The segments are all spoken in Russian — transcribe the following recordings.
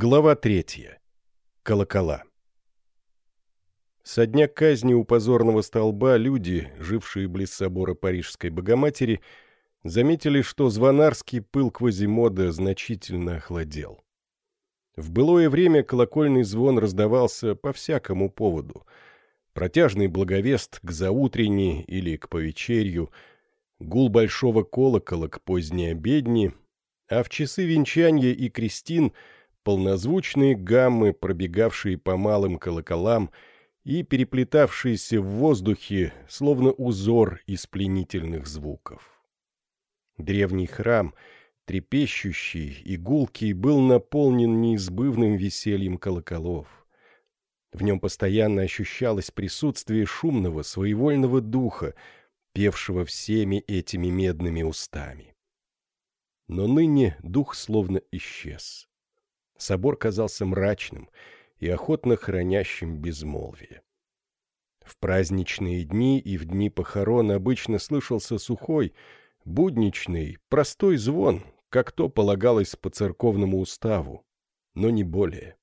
Глава третья. Колокола. Со дня казни у позорного столба люди, жившие близ собора Парижской Богоматери, заметили, что звонарский пыл Квазимода значительно охладел. В былое время колокольный звон раздавался по всякому поводу. Протяжный благовест к заутренней или к повечерью, гул большого колокола к поздней обедни, а в часы венчания и крестин — полнозвучные гаммы, пробегавшие по малым колоколам и переплетавшиеся в воздухе, словно узор из пленительных звуков. Древний храм, трепещущий и гулкий, был наполнен неизбывным весельем колоколов. В нем постоянно ощущалось присутствие шумного, своевольного духа, певшего всеми этими медными устами. Но ныне дух словно исчез. Собор казался мрачным и охотно хранящим безмолвие. В праздничные дни и в дни похорон обычно слышался сухой, будничный, простой звон, как то полагалось по церковному уставу, но не более.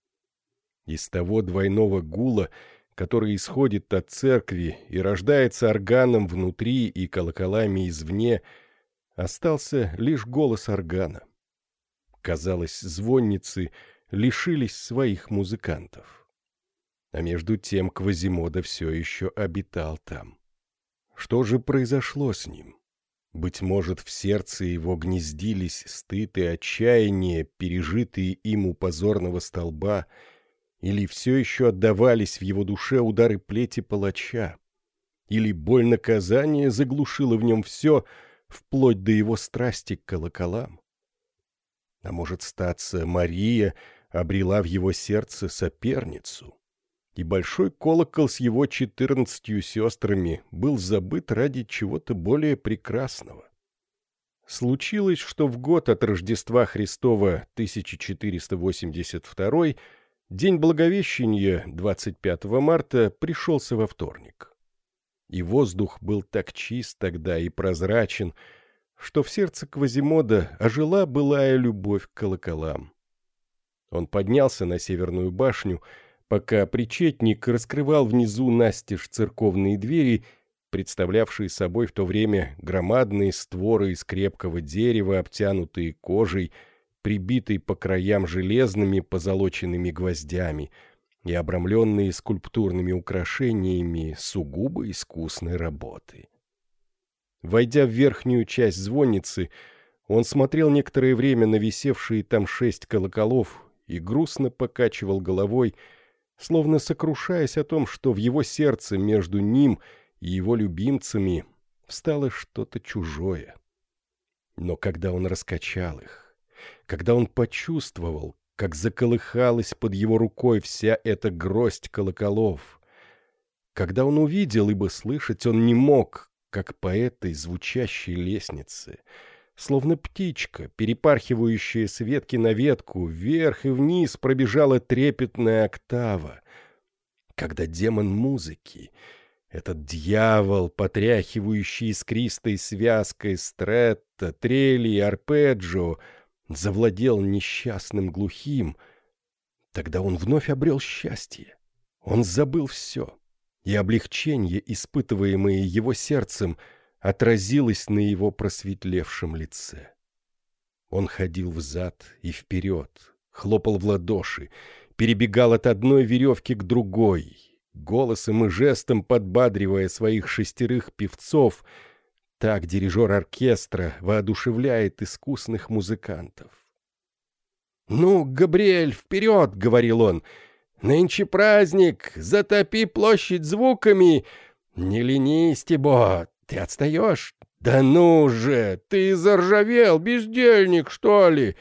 Из того двойного гула, который исходит от церкви и рождается органом внутри и колоколами извне, остался лишь голос органа. Казалось, звонницы лишились своих музыкантов. А между тем Квазимода все еще обитал там. Что же произошло с ним? Быть может, в сердце его гнездились стыд и отчаяние, пережитые им у позорного столба, или все еще отдавались в его душе удары плети палача, или боль наказания заглушила в нем все, вплоть до его страсти к колоколам. А может, статься Мария обрела в его сердце соперницу, и большой колокол с его четырнадцатью сестрами был забыт ради чего-то более прекрасного. Случилось, что в год от Рождества Христова 1482 день Благовещения, 25 марта, пришелся во вторник. И воздух был так чист тогда и прозрачен, что в сердце Квазимода ожила былая любовь к колоколам. Он поднялся на северную башню, пока причетник раскрывал внизу настежь церковные двери, представлявшие собой в то время громадные створы из крепкого дерева, обтянутые кожей, прибитые по краям железными позолоченными гвоздями и обрамленные скульптурными украшениями сугубо искусной работы. Войдя в верхнюю часть звонницы, он смотрел некоторое время на висевшие там шесть колоколов и грустно покачивал головой, словно сокрушаясь о том, что в его сердце между ним и его любимцами встало что-то чужое. Но когда он раскачал их, когда он почувствовал, как заколыхалась под его рукой вся эта гроздь колоколов, когда он увидел, ибо слышать он не мог, как по этой звучащей лестнице — Словно птичка, перепархивающая с ветки на ветку, вверх и вниз пробежала трепетная октава. Когда демон музыки, этот дьявол, потряхивающий искристой связкой стретта, трели и арпеджио, завладел несчастным глухим, тогда он вновь обрел счастье. Он забыл все, и облегчение, испытываемое его сердцем — отразилось на его просветлевшем лице. Он ходил взад и вперед, хлопал в ладоши, перебегал от одной веревки к другой, голосом и жестом подбадривая своих шестерых певцов, так дирижер оркестра воодушевляет искусных музыкантов. «Ну, Габриэль, вперед!» — говорил он. «Нынче праздник! Затопи площадь звуками! Не ленись, Тибо, «Ты отстаешь? Да ну же! Ты заржавел, бездельник, что ли?»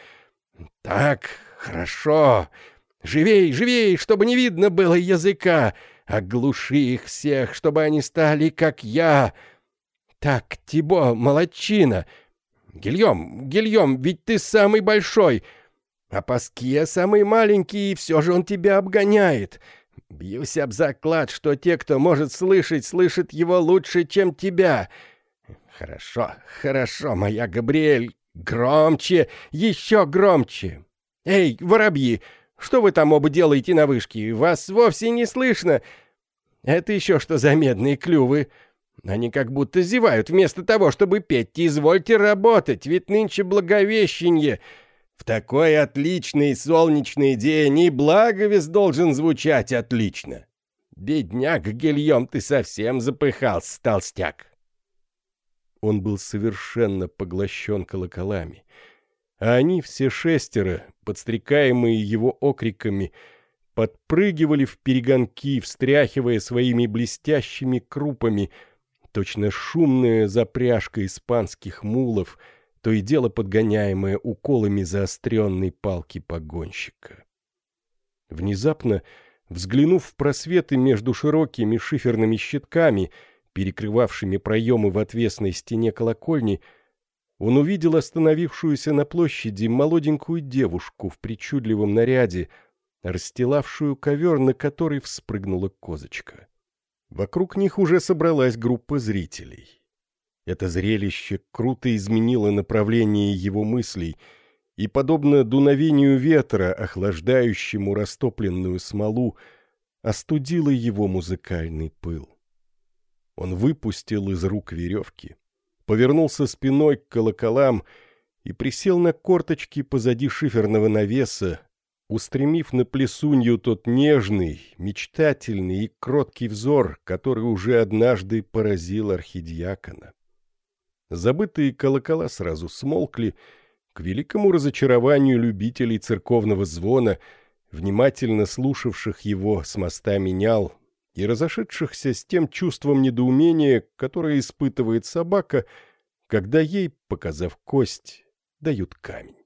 «Так, хорошо. Живей, живей, чтобы не видно было языка. Оглуши их всех, чтобы они стали, как я. Так, Тибо, молодчина. Гильем, Гильем, ведь ты самый большой. А Паскье самый маленький, и все же он тебя обгоняет. Бьюсь об заклад, что те, кто может слышать, слышат его лучше, чем тебя. Хорошо, хорошо, моя Габриэль. Громче, еще громче. Эй, воробьи, Что вы там оба делаете на вышке? Вас вовсе не слышно. Это еще что за медные клювы? Они как будто зевают вместо того, чтобы петь. Извольте работать, ведь нынче благовещенье. В такой отличный солнечный день и благовест должен звучать отлично. Бедняк Гильем, ты совсем запыхался, толстяк. Он был совершенно поглощен колоколами. А они все шестеро, подстрекаемые его окриками, подпрыгивали в перегонки, встряхивая своими блестящими крупами, точно шумная запряжка испанских мулов, то и дело подгоняемая уколами заостренной палки погонщика. Внезапно, взглянув в просветы между широкими шиферными щитками, перекрывавшими проемы в отвесной стене колокольни, он увидел остановившуюся на площади молоденькую девушку в причудливом наряде, расстилавшую ковер, на который вспрыгнула козочка. Вокруг них уже собралась группа зрителей. Это зрелище круто изменило направление его мыслей и, подобно дуновению ветра, охлаждающему растопленную смолу, остудило его музыкальный пыл. Он выпустил из рук веревки, повернулся спиной к колоколам и присел на корточки позади шиферного навеса, устремив на плесунью тот нежный, мечтательный и кроткий взор, который уже однажды поразил архидиакона. Забытые колокола сразу смолкли, к великому разочарованию любителей церковного звона, внимательно слушавших его с моста менял и разошедшихся с тем чувством недоумения, которое испытывает собака, когда ей, показав кость, дают камень.